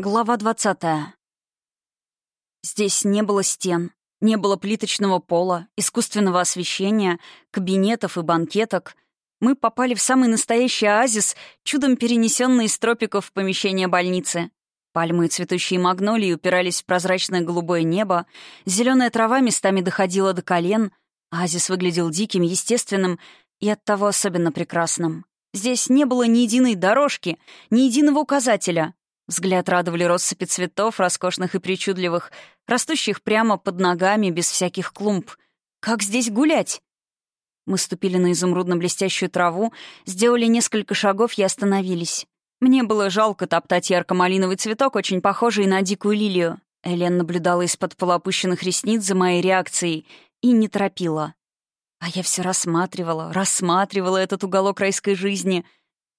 Глава 20. Здесь не было стен, не было плиточного пола, искусственного освещения, кабинетов и банкеток. Мы попали в самый настоящий оазис, чудом перенесенный из тропиков в помещение больницы. Пальмы и цветущие магнолии упирались в прозрачное голубое небо, зеленая трава местами доходила до колен, оазис выглядел диким, естественным и оттого особенно прекрасным. Здесь не было ни единой дорожки, ни единого указателя — Взгляд радовали россыпи цветов, роскошных и причудливых, растущих прямо под ногами, без всяких клумб. «Как здесь гулять?» Мы ступили на изумрудно-блестящую траву, сделали несколько шагов и остановились. Мне было жалко топтать ярко-малиновый цветок, очень похожий на дикую лилию. Элен наблюдала из-под полуопущенных ресниц за моей реакцией и не торопила. А я все рассматривала, рассматривала этот уголок райской жизни,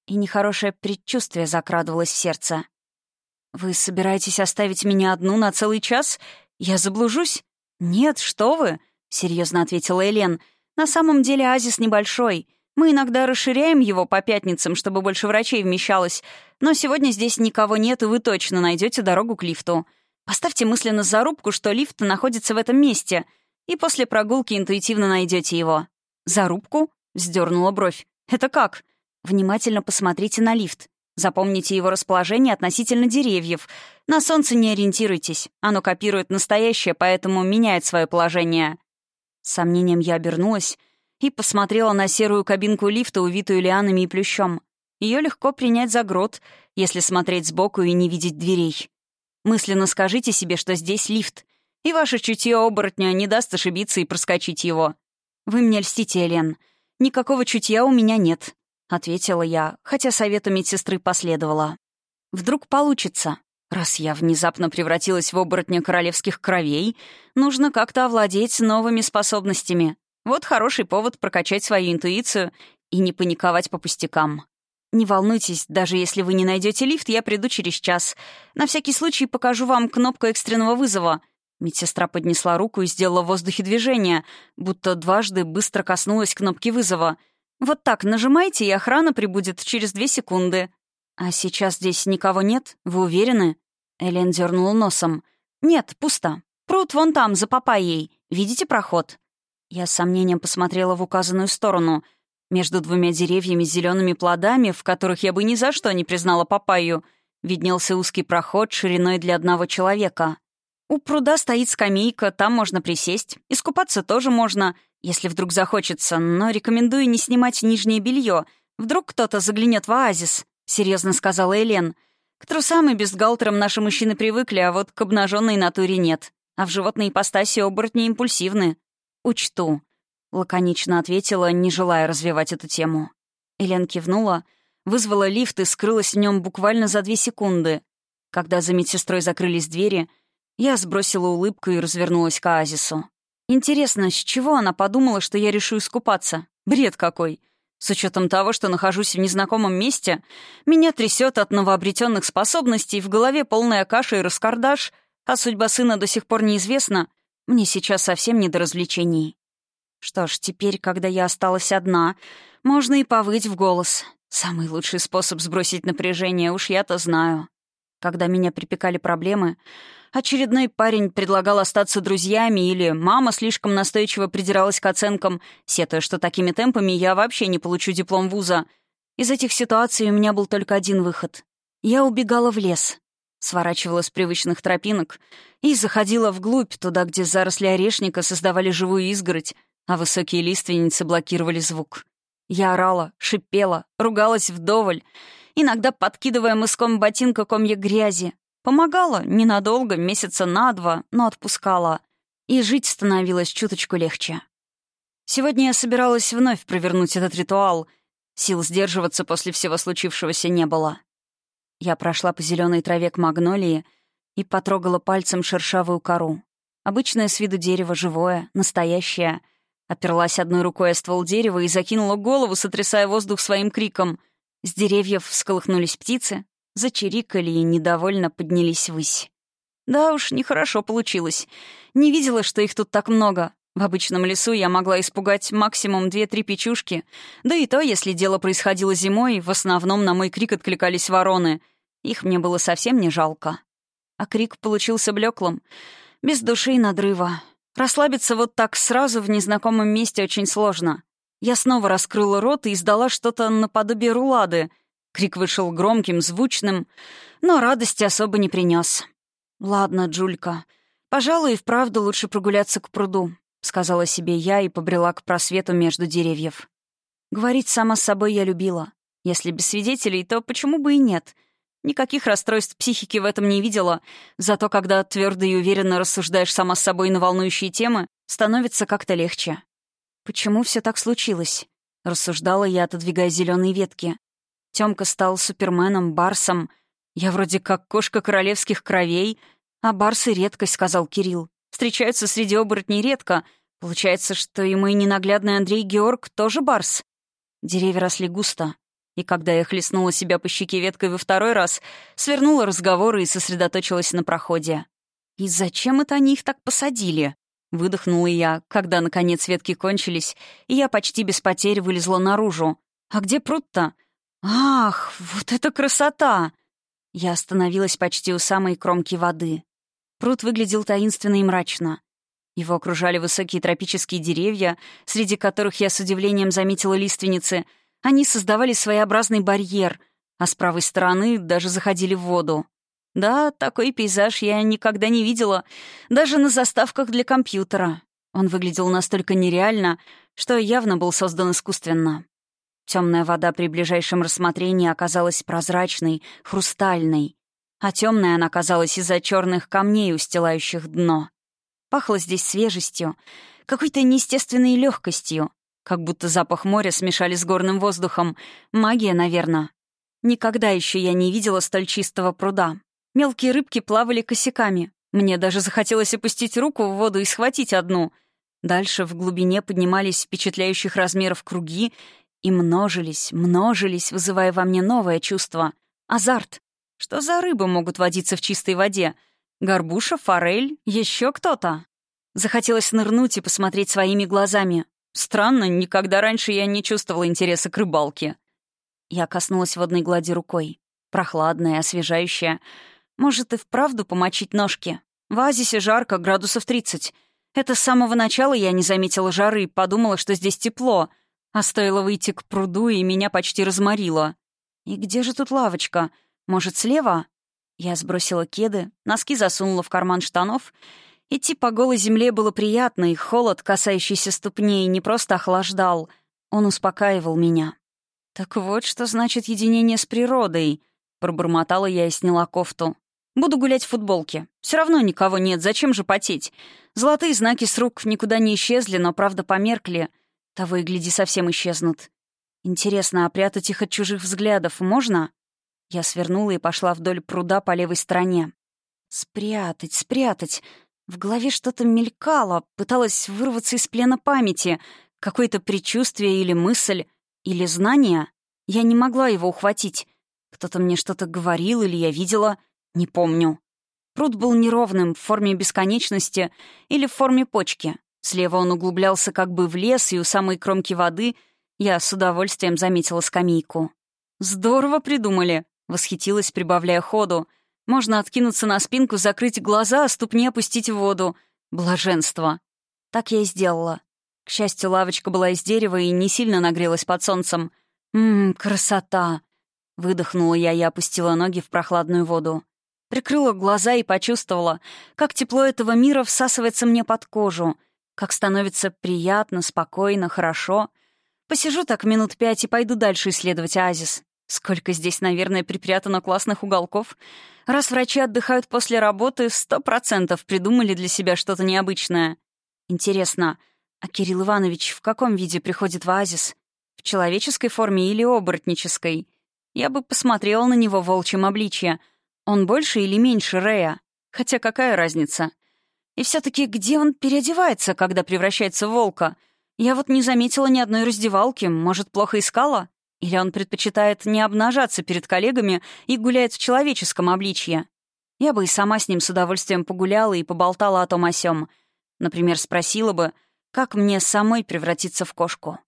и нехорошее предчувствие закрадывалось в сердце. «Вы собираетесь оставить меня одну на целый час? Я заблужусь?» «Нет, что вы!» — серьезно ответила Элен. «На самом деле Азис небольшой. Мы иногда расширяем его по пятницам, чтобы больше врачей вмещалось. Но сегодня здесь никого нет, и вы точно найдете дорогу к лифту. Поставьте мысленно зарубку, что лифт находится в этом месте, и после прогулки интуитивно найдете его». «Зарубку?» — вздернула бровь. «Это как?» «Внимательно посмотрите на лифт. Запомните его расположение относительно деревьев. На солнце не ориентируйтесь. Оно копирует настоящее, поэтому меняет свое положение». С сомнением я обернулась и посмотрела на серую кабинку лифта, увитую лианами и плющом. Ее легко принять за грот, если смотреть сбоку и не видеть дверей. Мысленно скажите себе, что здесь лифт, и ваше чутье оборотня не даст ошибиться и проскочить его. Вы мне льстите, Элен. Никакого чутья у меня нет. — ответила я, хотя совету медсестры последовала. «Вдруг получится. Раз я внезапно превратилась в оборотня королевских кровей, нужно как-то овладеть новыми способностями. Вот хороший повод прокачать свою интуицию и не паниковать по пустякам. Не волнуйтесь, даже если вы не найдете лифт, я приду через час. На всякий случай покажу вам кнопку экстренного вызова». Медсестра поднесла руку и сделала в воздухе движение, будто дважды быстро коснулась кнопки вызова — вот так нажимайте, и охрана прибудет через две секунды. А сейчас здесь никого нет, вы уверены? Элен дернула носом. Нет, пусто. Пруд вон там, за папайей. Видите проход? Я с сомнением посмотрела в указанную сторону. Между двумя деревьями с зелеными плодами, в которых я бы ни за что не признала папайю, виднелся узкий проход шириной для одного человека. У пруда стоит скамейка, там можно присесть. Искупаться тоже можно — если вдруг захочется, но рекомендую не снимать нижнее белье. Вдруг кто-то заглянет в оазис, серьезно сказала Элен. К трусам и бюстгальтерам наши мужчины привыкли, а вот к обнаженной натуре нет. А в животной ипостаси оборотни импульсивны. Учту, лаконично ответила, не желая развивать эту тему. Элен кивнула, вызвала лифт и скрылась в нем буквально за две секунды. Когда за медсестрой закрылись двери, я сбросила улыбку и развернулась к оазису. Интересно, с чего она подумала, что я решу искупаться? Бред какой! С учетом того, что нахожусь в незнакомом месте, меня трясет от новообретенных способностей, в голове полная каша и раскардаш, а судьба сына до сих пор неизвестна, мне сейчас совсем не до развлечений. Что ж, теперь, когда я осталась одна, можно и повыть в голос. Самый лучший способ сбросить напряжение, уж я-то знаю. Когда меня припекали проблемы, Очередной парень предлагал остаться друзьями, или мама слишком настойчиво придиралась к оценкам, сетуя, что такими темпами я вообще не получу диплом вуза. Из этих ситуаций у меня был только один выход. Я убегала в лес, сворачивала с привычных тропинок и заходила вглубь, туда, где заросли орешника создавали живую изгородь, а высокие лиственницы блокировали звук. Я орала, шипела, ругалась вдоволь, иногда подкидывая мыском ботинка комья грязи, Помогала ненадолго, месяца на два, но отпускала. И жить становилось чуточку легче. Сегодня я собиралась вновь провернуть этот ритуал. Сил сдерживаться после всего случившегося не было. Я прошла по зеленой траве к магнолии и потрогала пальцем шершавую кору. Обычное с виду дерево живое, настоящее. Оперлась одной рукой о ствол дерева и закинула голову, сотрясая воздух своим криком. С деревьев всколыхнулись птицы, зачирикали и недовольно поднялись ввысь. Да уж, нехорошо получилось. Не видела, что их тут так много. В обычном лесу я могла испугать максимум две-три печушки. Да и то, если дело происходило зимой, в основном на мой крик откликались вороны. Их мне было совсем не жалко. А крик получился блеклым, без души и надрыва. Расслабиться вот так сразу в незнакомом месте очень сложно. Я снова раскрыла рот и издала что-то наподобие рулады — Крик вышел громким, звучным, но радости особо не принес. «Ладно, Джулька, пожалуй, и вправду лучше прогуляться к пруду», — сказала себе я и побрела к просвету между деревьев. Говорить сама с собой я любила. Если без свидетелей, то почему бы и нет? Никаких расстройств психики в этом не видела, зато когда твердо и уверенно рассуждаешь сама с собой на волнующие темы, становится как-то легче. «Почему все так случилось?» — рассуждала я, отодвигая зеленые ветки. Тёмка стал суперменом, барсом. Я вроде как кошка королевских кровей, а барсы — редкость, — сказал Кирилл. Встречаются среди оборотней редко. Получается, что и мой ненаглядный Андрей Георг тоже барс. Деревья росли густо, и когда я хлестнула себя по щеке веткой во второй раз, свернула разговоры и сосредоточилась на проходе. «И зачем это они их так посадили?» — выдохнула я, когда, наконец, ветки кончились, и я почти без потерь вылезла наружу. «А где пруд-то?» «Ах, вот это красота!» Я остановилась почти у самой кромки воды. Пруд выглядел таинственно и мрачно. Его окружали высокие тропические деревья, среди которых я с удивлением заметила лиственницы. Они создавали своеобразный барьер, а с правой стороны даже заходили в воду. Да, такой пейзаж я никогда не видела, даже на заставках для компьютера. Он выглядел настолько нереально, что явно был создан искусственно. Темная вода при ближайшем рассмотрении оказалась прозрачной, хрустальной, а темная она казалась из-за черных камней, устилающих дно. Пахло здесь свежестью, какой-то неестественной легкостью, как будто запах моря смешали с горным воздухом. Магия, наверное. Никогда еще я не видела столь чистого пруда. Мелкие рыбки плавали косяками. Мне даже захотелось опустить руку в воду и схватить одну. Дальше в глубине поднимались впечатляющих размеров круги и множились, множились, вызывая во мне новое чувство. Азарт. Что за рыбы могут водиться в чистой воде? Горбуша, форель, еще кто-то. Захотелось нырнуть и посмотреть своими глазами. Странно, никогда раньше я не чувствовала интереса к рыбалке. Я коснулась водной глади рукой. Прохладная, освежающая. Может, и вправду помочить ножки. В Азисе жарко, градусов 30. Это с самого начала я не заметила жары, подумала, что здесь тепло. А стоило выйти к пруду, и меня почти разморило. «И где же тут лавочка? Может, слева?» Я сбросила кеды, носки засунула в карман штанов. Идти по голой земле было приятно, и холод, касающийся ступней, не просто охлаждал. Он успокаивал меня. «Так вот, что значит единение с природой», — пробормотала я и сняла кофту. «Буду гулять в футболке. Все равно никого нет, зачем же потеть? Золотые знаки с рук никуда не исчезли, но, правда, померкли». Того и гляди, совсем исчезнут. Интересно, а прятать их от чужих взглядов можно? Я свернула и пошла вдоль пруда по левой стороне. Спрятать, спрятать. В голове что-то мелькало, пыталась вырваться из плена памяти. Какое-то предчувствие или мысль, или знание. Я не могла его ухватить. Кто-то мне что-то говорил или я видела, не помню. Пруд был неровным, в форме бесконечности или в форме почки. Слева он углублялся как бы в лес, и у самой кромки воды я с удовольствием заметила скамейку. «Здорово придумали!» — восхитилась, прибавляя ходу. «Можно откинуться на спинку, закрыть глаза, а ступни опустить в воду. Блаженство!» Так я и сделала. К счастью, лавочка была из дерева и не сильно нагрелась под солнцем. «Ммм, красота!» Выдохнула я и опустила ноги в прохладную воду. Прикрыла глаза и почувствовала, как тепло этого мира всасывается мне под кожу — как становится приятно, спокойно, хорошо. Посижу так минут пять и пойду дальше исследовать оазис. Сколько здесь, наверное, припрятано классных уголков. Раз врачи отдыхают после работы, сто процентов придумали для себя что-то необычное. Интересно, а Кирилл Иванович в каком виде приходит в оазис? В человеческой форме или оборотнической? Я бы посмотрела на него волчьим обличье. Он больше или меньше Рея? Хотя какая разница? И все-таки где он переодевается, когда превращается в волка? Я вот не заметила ни одной раздевалки, может, плохо искала? Или он предпочитает не обнажаться перед коллегами и гуляет в человеческом обличье? Я бы и сама с ним с удовольствием погуляла и поболтала о том о сём. Например, спросила бы, как мне самой превратиться в кошку.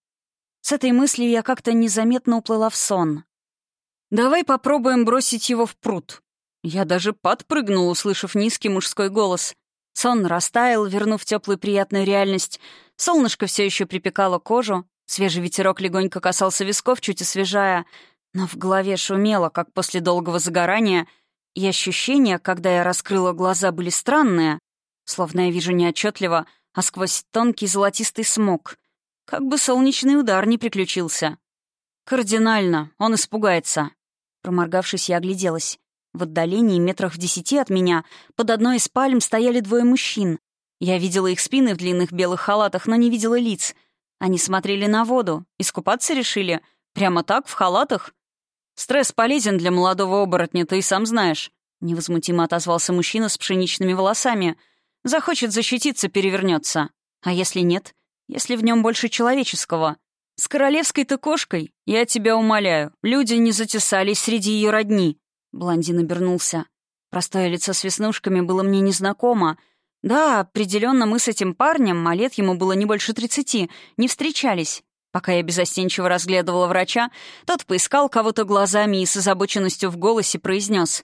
С этой мыслью я как-то незаметно уплыла в сон. «Давай попробуем бросить его в пруд». Я даже подпрыгнула, услышав низкий мужской голос. Сон растаял, вернув теплую приятную реальность. Солнышко все еще припекало кожу. Свежий ветерок легонько касался висков, чуть освежая. Но в голове шумело, как после долгого загорания. И ощущения, когда я раскрыла глаза, были странные. Словно я вижу неотчетливо, а сквозь тонкий золотистый смог. Как бы солнечный удар не приключился. «Кардинально. Он испугается». Проморгавшись, я огляделась. В отдалении, метрах в десяти от меня, под одной из пальм стояли двое мужчин. Я видела их спины в длинных белых халатах, но не видела лиц. Они смотрели на воду. Искупаться решили? Прямо так, в халатах? «Стресс полезен для молодого оборотня, ты и сам знаешь», — невозмутимо отозвался мужчина с пшеничными волосами. «Захочет защититься, перевернется. А если нет? Если в нем больше человеческого? С королевской-то кошкой, я тебя умоляю, люди не затесались среди ее родни». Блондин обернулся. Простое лицо с веснушками было мне незнакомо. Да, определенно мы с этим парнем, а лет ему было не больше тридцати, не встречались. Пока я безостенчиво разглядывала врача, тот поискал кого-то глазами и с озабоченностью в голосе произнес.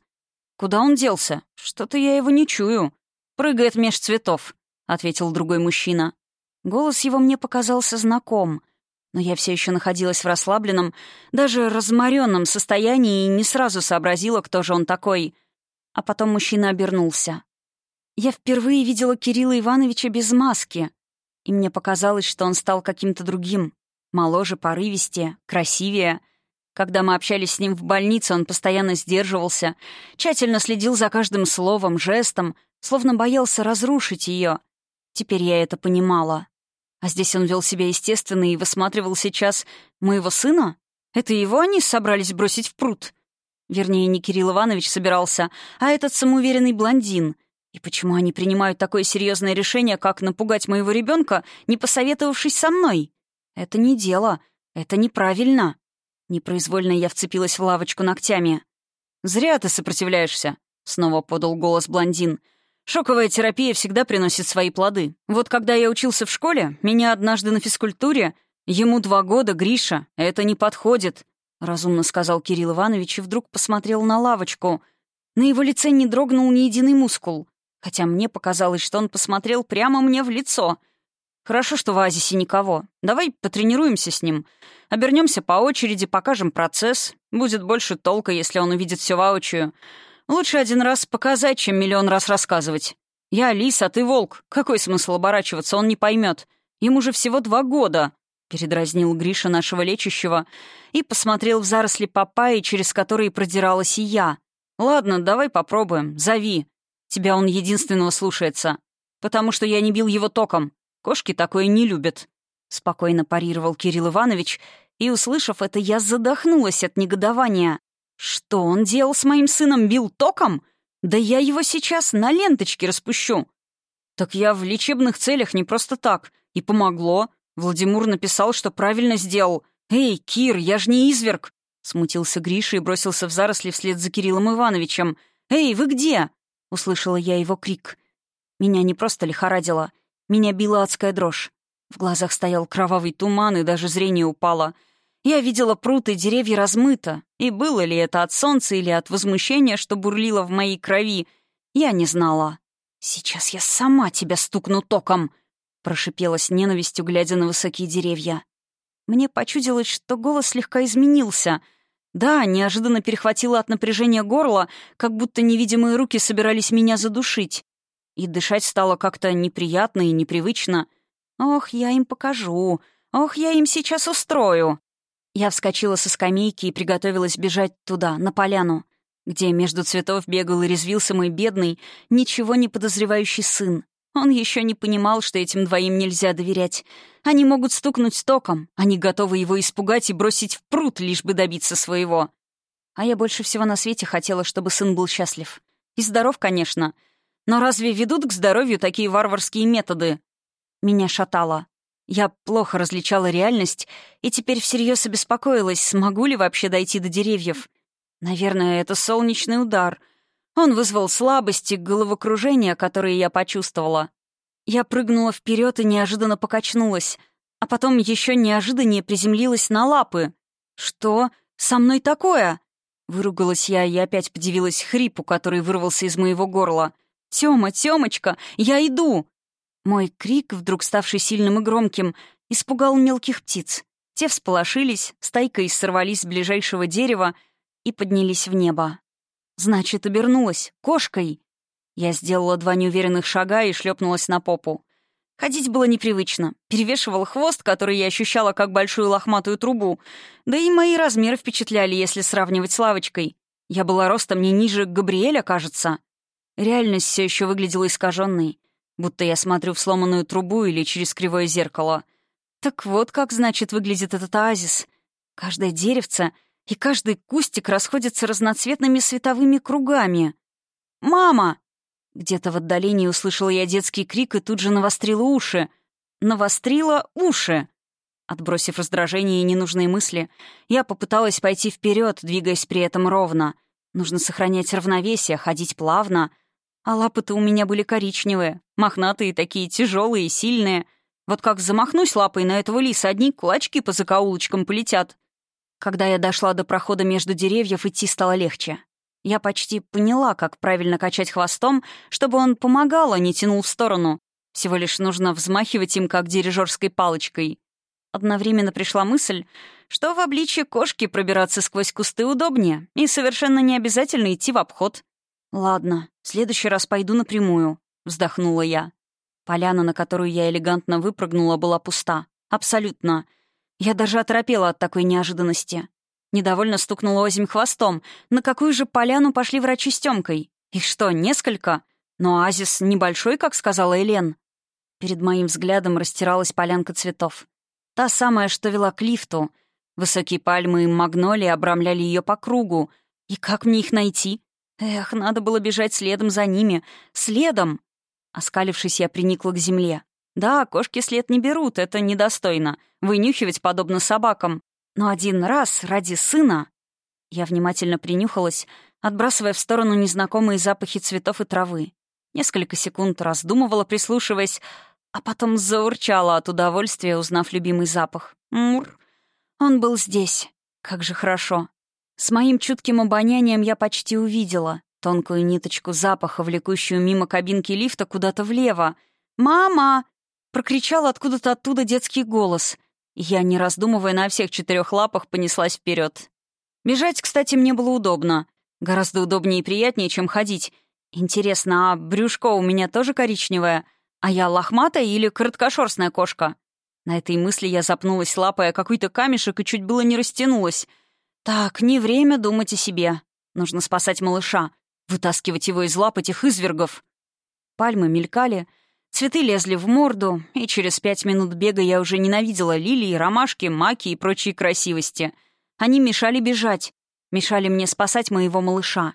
«Куда он делся? Что-то я его не чую. Прыгает меж цветов», — ответил другой мужчина. Голос его мне показался знаком но я все еще находилась в расслабленном, даже разморенном состоянии и не сразу сообразила, кто же он такой. А потом мужчина обернулся. Я впервые видела Кирилла Ивановича без маски, и мне показалось, что он стал каким-то другим, моложе, порывистее, красивее. Когда мы общались с ним в больнице, он постоянно сдерживался, тщательно следил за каждым словом, жестом, словно боялся разрушить ее. Теперь я это понимала. А здесь он вел себя естественно и высматривал сейчас моего сына? Это его они собрались бросить в пруд? Вернее, не Кирилл Иванович собирался, а этот самоуверенный блондин. И почему они принимают такое серьезное решение, как напугать моего ребенка, не посоветовавшись со мной? Это не дело. Это неправильно. Непроизвольно я вцепилась в лавочку ногтями. «Зря ты сопротивляешься», — снова подал голос блондин. Шоковая терапия всегда приносит свои плоды. Вот когда я учился в школе, меня однажды на физкультуре, ему два года, Гриша, это не подходит, разумно сказал Кирилл Иванович и вдруг посмотрел на лавочку. На его лице не дрогнул ни единый мускул, хотя мне показалось, что он посмотрел прямо мне в лицо. Хорошо, что в Азисе никого. Давай потренируемся с ним. Обернемся по очереди, покажем процесс. Будет больше толка, если он увидит все воочию. Лучше один раз показать, чем миллион раз рассказывать. Я лис, а ты волк. Какой смысл оборачиваться, он не поймет. Ему же всего два года», — передразнил Гриша нашего лечащего и посмотрел в заросли папайи, через которые продиралась и я. «Ладно, давай попробуем, зови. Тебя он единственного слушается. Потому что я не бил его током. Кошки такое не любят», — спокойно парировал Кирилл Иванович, и, услышав это, я задохнулась от негодования. «Что он делал с моим сыном? Бил током? Да я его сейчас на ленточке распущу!» «Так я в лечебных целях не просто так. И помогло. Владимир написал, что правильно сделал. Эй, Кир, я же не изверг!» Смутился Гриша и бросился в заросли вслед за Кириллом Ивановичем. «Эй, вы где?» — услышала я его крик. Меня не просто лихорадило. Меня била адская дрожь. В глазах стоял кровавый туман, и даже зрение упало — я видела пруд и деревья размыто, и было ли это от солнца или от возмущения, что бурлило в моей крови, я не знала. «Сейчас я сама тебя стукну током!» — прошипела с ненавистью, глядя на высокие деревья. Мне почудилось, что голос слегка изменился. Да, неожиданно перехватило от напряжения горло, как будто невидимые руки собирались меня задушить. И дышать стало как-то неприятно и непривычно. «Ох, я им покажу! Ох, я им сейчас устрою!» Я вскочила со скамейки и приготовилась бежать туда, на поляну, где между цветов бегал и резвился мой бедный, ничего не подозревающий сын. Он еще не понимал, что этим двоим нельзя доверять. Они могут стукнуть током, они готовы его испугать и бросить в пруд, лишь бы добиться своего. А я больше всего на свете хотела, чтобы сын был счастлив. И здоров, конечно. Но разве ведут к здоровью такие варварские методы? Меня шатало. Я плохо различала реальность и теперь всерьез обеспокоилась, смогу ли вообще дойти до деревьев. Наверное, это солнечный удар. Он вызвал слабости, головокружение, которые я почувствовала. Я прыгнула вперед и неожиданно покачнулась, а потом еще неожиданнее приземлилась на лапы. «Что со мной такое?» Выругалась я и опять подивилась хрипу, который вырвался из моего горла. «Тёма, Тёмочка, я иду!» Мой крик, вдруг ставший сильным и громким, испугал мелких птиц. Те всполошились, стайкой сорвались с ближайшего дерева и поднялись в небо. Значит, обернулась. Кошкой. Я сделала два неуверенных шага и шлепнулась на попу. Ходить было непривычно. Перевешивал хвост, который я ощущала как большую лохматую трубу. Да и мои размеры впечатляли, если сравнивать с лавочкой. Я была ростом не ниже Габриэля, кажется. Реальность все еще выглядела искаженной будто я смотрю в сломанную трубу или через кривое зеркало. Так вот как, значит, выглядит этот оазис. Каждое деревце и каждый кустик расходятся разноцветными световыми кругами. «Мама!» Где-то в отдалении услышала я детский крик и тут же навострила уши. Навострила уши! Отбросив раздражение и ненужные мысли, я попыталась пойти вперед, двигаясь при этом ровно. Нужно сохранять равновесие, ходить плавно — а лапы-то у меня были коричневые, мохнатые такие, тяжелые, и сильные. Вот как замахнусь лапой на этого лиса, одни кулачки по закоулочкам полетят. Когда я дошла до прохода между деревьев, идти стало легче. Я почти поняла, как правильно качать хвостом, чтобы он помогал, а не тянул в сторону. Всего лишь нужно взмахивать им, как дирижерской палочкой. Одновременно пришла мысль, что в обличье кошки пробираться сквозь кусты удобнее и совершенно не обязательно идти в обход. «Ладно, в следующий раз пойду напрямую», — вздохнула я. Поляна, на которую я элегантно выпрыгнула, была пуста. Абсолютно. Я даже оторопела от такой неожиданности. Недовольно стукнула озим хвостом. На какую же поляну пошли врачи с Тёмкой? Их что, несколько? Но оазис небольшой, как сказала Элен. Перед моим взглядом растиралась полянка цветов. Та самая, что вела к лифту. Высокие пальмы и магнолии обрамляли ее по кругу. И как мне их найти? Эх, надо было бежать следом за ними. Следом! Оскалившись, я приникла к земле. Да, кошки след не берут, это недостойно. Вынюхивать подобно собакам. Но один раз ради сына... Я внимательно принюхалась, отбрасывая в сторону незнакомые запахи цветов и травы. Несколько секунд раздумывала, прислушиваясь, а потом заурчала от удовольствия, узнав любимый запах. Мур! Он был здесь. Как же хорошо. С моим чутким обонянием я почти увидела тонкую ниточку запаха, влекущую мимо кабинки лифта куда-то влево. «Мама!» — прокричал откуда-то оттуда детский голос. Я, не раздумывая, на всех четырех лапах понеслась вперед. Бежать, кстати, мне было удобно. Гораздо удобнее и приятнее, чем ходить. Интересно, а брюшко у меня тоже коричневое? А я лохматая или короткошерстная кошка? На этой мысли я запнулась лапой о какой-то камешек и чуть было не растянулась — «Так, не время думать о себе. Нужно спасать малыша, вытаскивать его из лап этих извергов». Пальмы мелькали, цветы лезли в морду, и через пять минут бега я уже ненавидела лилии, ромашки, маки и прочие красивости. Они мешали бежать, мешали мне спасать моего малыша.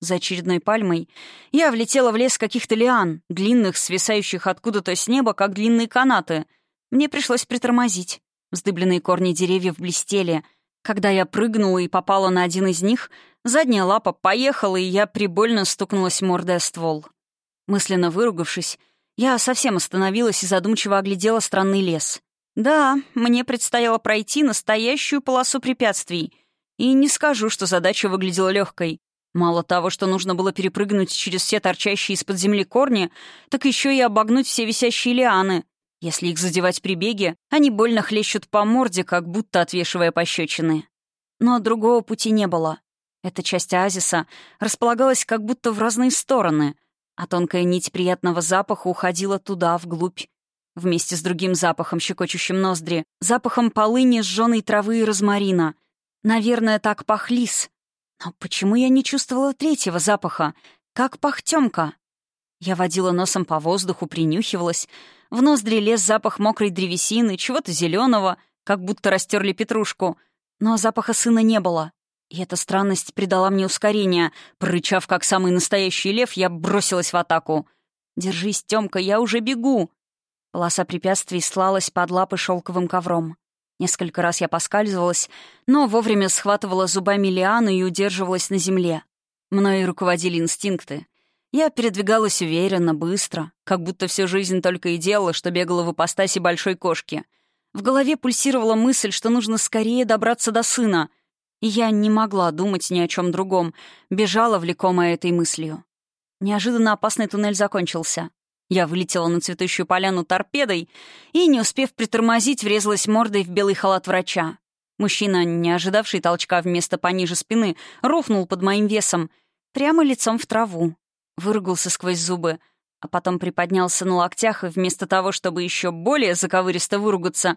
За очередной пальмой я влетела в лес каких-то лиан, длинных, свисающих откуда-то с неба, как длинные канаты. Мне пришлось притормозить. Вздыбленные корни деревьев блестели — когда я прыгнула и попала на один из них, задняя лапа поехала, и я прибольно стукнулась мордой о ствол. Мысленно выругавшись, я совсем остановилась и задумчиво оглядела странный лес. Да, мне предстояло пройти настоящую полосу препятствий. И не скажу, что задача выглядела легкой. Мало того, что нужно было перепрыгнуть через все торчащие из-под земли корни, так еще и обогнуть все висящие лианы, если их задевать при беге, они больно хлещут по морде, как будто отвешивая пощечины. Но другого пути не было. Эта часть оазиса располагалась как будто в разные стороны, а тонкая нить приятного запаха уходила туда, вглубь, вместе с другим запахом, щекочущим ноздри, запахом полыни, сжёной травы и розмарина. Наверное, так пахлис. Но почему я не чувствовала третьего запаха? Как пах тёмка? Я водила носом по воздуху, принюхивалась, в ноздри лез запах мокрой древесины, чего-то зеленого, как будто растерли петрушку. Но запаха сына не было. И эта странность придала мне ускорение. Прорычав, как самый настоящий лев, я бросилась в атаку. «Держись, Тёмка, я уже бегу!» Полоса препятствий слалась под лапы шелковым ковром. Несколько раз я поскальзывалась, но вовремя схватывала зубами лиану и удерживалась на земле. Мною руководили инстинкты. Я передвигалась уверенно, быстро, как будто всю жизнь только и делала, что бегала в ипостаси большой кошки. В голове пульсировала мысль, что нужно скорее добраться до сына. И я не могла думать ни о чем другом, бежала, влекомая этой мыслью. Неожиданно опасный туннель закончился. Я вылетела на цветущую поляну торпедой и, не успев притормозить, врезалась мордой в белый халат врача. Мужчина, не ожидавший толчка вместо пониже спины, рухнул под моим весом, прямо лицом в траву, Выругался сквозь зубы, а потом приподнялся на локтях и вместо того, чтобы еще более заковыристо выругаться,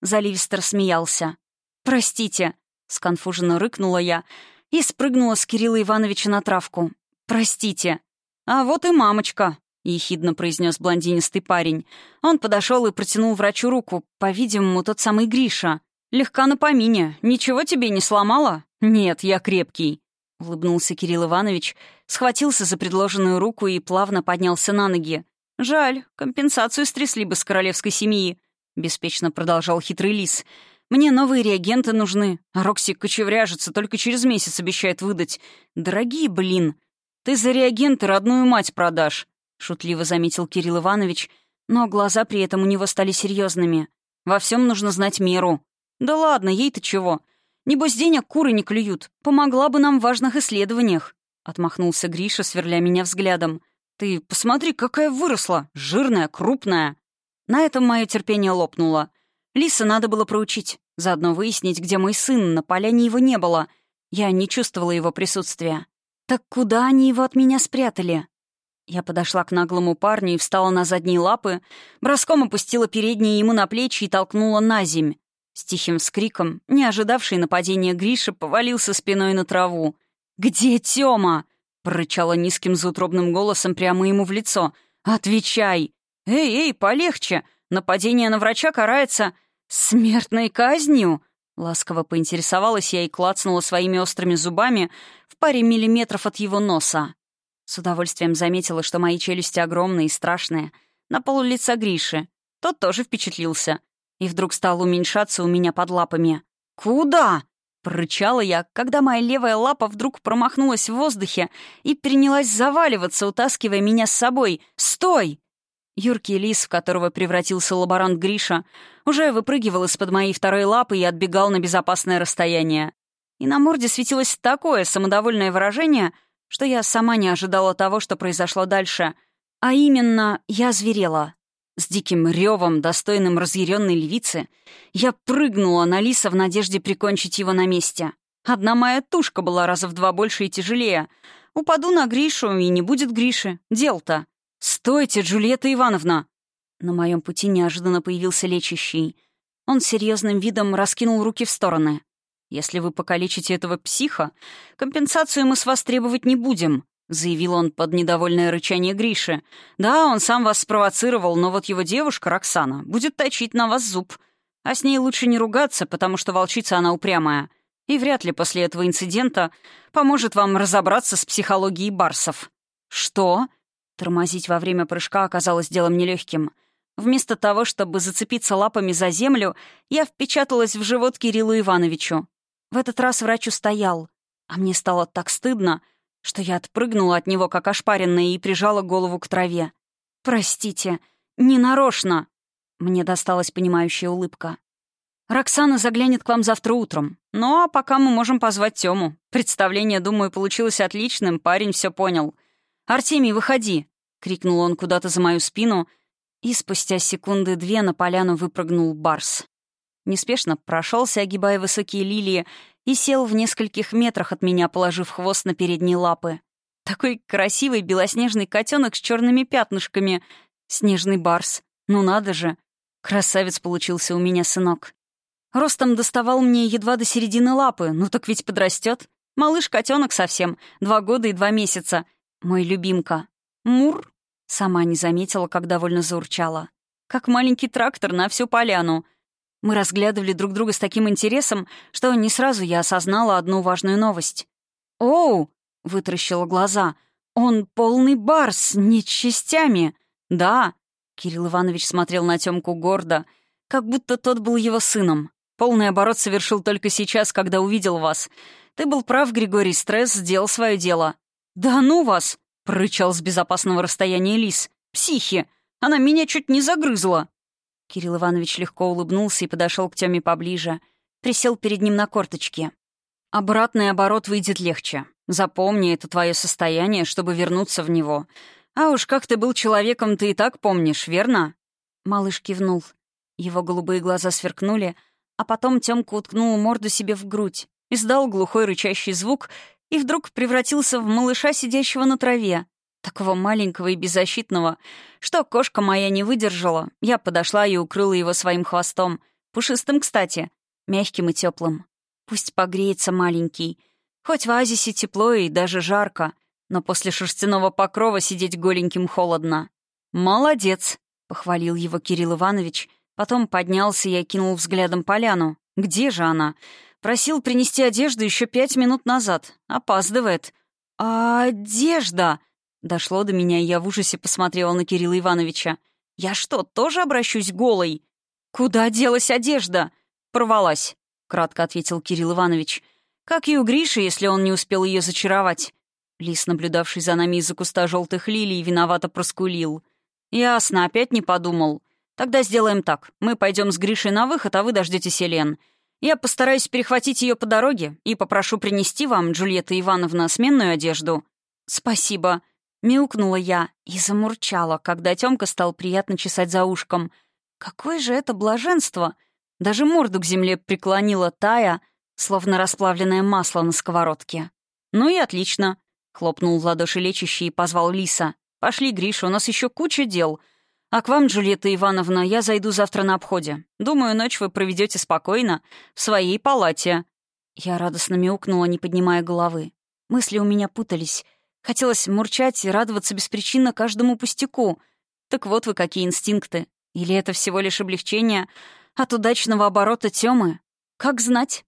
заливисто рассмеялся. «Простите!» — сконфуженно рыкнула я и спрыгнула с Кирилла Ивановича на травку. «Простите!» «А вот и мамочка!» — ехидно произнес блондинистый парень. Он подошел и протянул врачу руку, по-видимому, тот самый Гриша. «Легка на помине. Ничего тебе не сломала?» «Нет, я крепкий», — улыбнулся Кирилл Иванович, схватился за предложенную руку и плавно поднялся на ноги. «Жаль, компенсацию стрясли бы с королевской семьи», — беспечно продолжал хитрый лис. «Мне новые реагенты нужны, а Рокси кочевряжется, только через месяц обещает выдать. Дорогие, блин! Ты за реагенты родную мать продашь», — шутливо заметил Кирилл Иванович, но глаза при этом у него стали серьезными. «Во всем нужно знать меру». «Да ладно, ей-то чего? Небось, денег куры не клюют. Помогла бы нам в важных исследованиях». Отмахнулся Гриша, сверля меня взглядом. «Ты посмотри, какая выросла! Жирная, крупная!» На этом мое терпение лопнуло. Лиса надо было проучить. Заодно выяснить, где мой сын. На поляне его не было. Я не чувствовала его присутствия. «Так куда они его от меня спрятали?» Я подошла к наглому парню и встала на задние лапы, броском опустила передние ему на плечи и толкнула на земь. С тихим скриком, не ожидавший нападения Гриша, повалился спиной на траву. «Где Тёма?» — прорычала низким заутробным голосом прямо ему в лицо. «Отвечай!» «Эй, эй, полегче! Нападение на врача карается смертной казнью!» Ласково поинтересовалась я и клацнула своими острыми зубами в паре миллиметров от его носа. С удовольствием заметила, что мои челюсти огромные и страшные. На полу лица Гриши. Тот тоже впечатлился и вдруг стал уменьшаться у меня под лапами. «Куда?» — прорычала я, когда моя левая лапа вдруг промахнулась в воздухе и принялась заваливаться, утаскивая меня с собой. «Стой!» Юркий лис, в которого превратился лаборант Гриша, уже выпрыгивал из-под моей второй лапы и отбегал на безопасное расстояние. И на морде светилось такое самодовольное выражение, что я сама не ожидала того, что произошло дальше. А именно, я зверела. С диким ревом, достойным разъяренной львицы, я прыгнула на лиса в надежде прикончить его на месте. Одна моя тушка была раза в два больше и тяжелее. Упаду на Гришу, и не будет Гриши. Дел-то. «Стойте, Джульетта Ивановна!» На моем пути неожиданно появился лечащий. Он серьезным видом раскинул руки в стороны. «Если вы покалечите этого психа, компенсацию мы с вас требовать не будем заявил он под недовольное рычание Гриши. «Да, он сам вас спровоцировал, но вот его девушка, Роксана, будет точить на вас зуб. А с ней лучше не ругаться, потому что волчица она упрямая. И вряд ли после этого инцидента поможет вам разобраться с психологией барсов». «Что?» Тормозить во время прыжка оказалось делом нелегким. Вместо того, чтобы зацепиться лапами за землю, я впечаталась в живот Кириллу Ивановичу. В этот раз врач устоял. А мне стало так стыдно — что я отпрыгнула от него, как ошпаренная, и прижала голову к траве. «Простите, не нарочно!» Мне досталась понимающая улыбка. «Роксана заглянет к вам завтра утром. Ну, а пока мы можем позвать Тему. Представление, думаю, получилось отличным, парень все понял. «Артемий, выходи!» — крикнул он куда-то за мою спину, и спустя секунды две на поляну выпрыгнул Барс неспешно прошелся, огибая высокие лилии, и сел в нескольких метрах от меня, положив хвост на передние лапы. Такой красивый белоснежный котенок с черными пятнышками. Снежный барс. Ну надо же. Красавец получился у меня сынок. Ростом доставал мне едва до середины лапы, ну так ведь подрастет. Малыш котенок совсем, два года и два месяца. Мой любимка. Мур. Сама не заметила, как довольно заурчала. Как маленький трактор на всю поляну — мы разглядывали друг друга с таким интересом, что не сразу я осознала одну важную новость. «Оу!» — вытаращила глаза. «Он полный барс, не частями!» «Да!» — Кирилл Иванович смотрел на Тёмку гордо, как будто тот был его сыном. «Полный оборот совершил только сейчас, когда увидел вас. Ты был прав, Григорий, стресс сделал свое дело». «Да ну вас!» — прорычал с безопасного расстояния лис. «Психи! Она Кирилл Иванович легко улыбнулся и подошел к Тёме поближе. Присел перед ним на корточке. «Обратный оборот выйдет легче. Запомни, это твое состояние, чтобы вернуться в него. А уж как ты был человеком, ты и так помнишь, верно?» Малыш кивнул. Его голубые глаза сверкнули, а потом Тёмка уткнул морду себе в грудь, издал глухой рычащий звук и вдруг превратился в малыша, сидящего на траве такого маленького и беззащитного, что кошка моя не выдержала. Я подошла и укрыла его своим хвостом. Пушистым, кстати. Мягким и теплым. Пусть погреется маленький. Хоть в оазисе тепло и даже жарко, но после шерстяного покрова сидеть голеньким холодно. «Молодец!» — похвалил его Кирилл Иванович. Потом поднялся и окинул взглядом поляну. «Где же она?» Просил принести одежду еще пять минут назад. Опаздывает. «А одежда!» Дошло до меня, и я в ужасе посмотрела на Кирилла Ивановича. «Я что, тоже обращусь голой?» «Куда делась одежда?» «Порвалась», — кратко ответил Кирилл Иванович. «Как и у Гриши, если он не успел ее зачаровать». Лис, наблюдавший за нами из-за куста желтых лилий, виновато проскулил. «Ясно, опять не подумал. Тогда сделаем так. Мы пойдем с Гришей на выход, а вы дождетесь Елен. Я постараюсь перехватить ее по дороге и попрошу принести вам, Джульетта Ивановна, сменную одежду». «Спасибо», Мяукнула я и замурчала, когда Тёмка стал приятно чесать за ушком. Какое же это блаженство! Даже морду к земле преклонила тая, словно расплавленное масло на сковородке. «Ну и отлично!» — хлопнул в ладоши лечащий и позвал Лиса. «Пошли, Гриша, у нас еще куча дел. А к вам, Джульетта Ивановна, я зайду завтра на обходе. Думаю, ночь вы проведете спокойно в своей палате». Я радостно мяукнула, не поднимая головы. Мысли у меня путались — Хотелось мурчать и радоваться беспричинно каждому пустяку. Так вот вы какие инстинкты. Или это всего лишь облегчение от удачного оборота Тёмы? Как знать?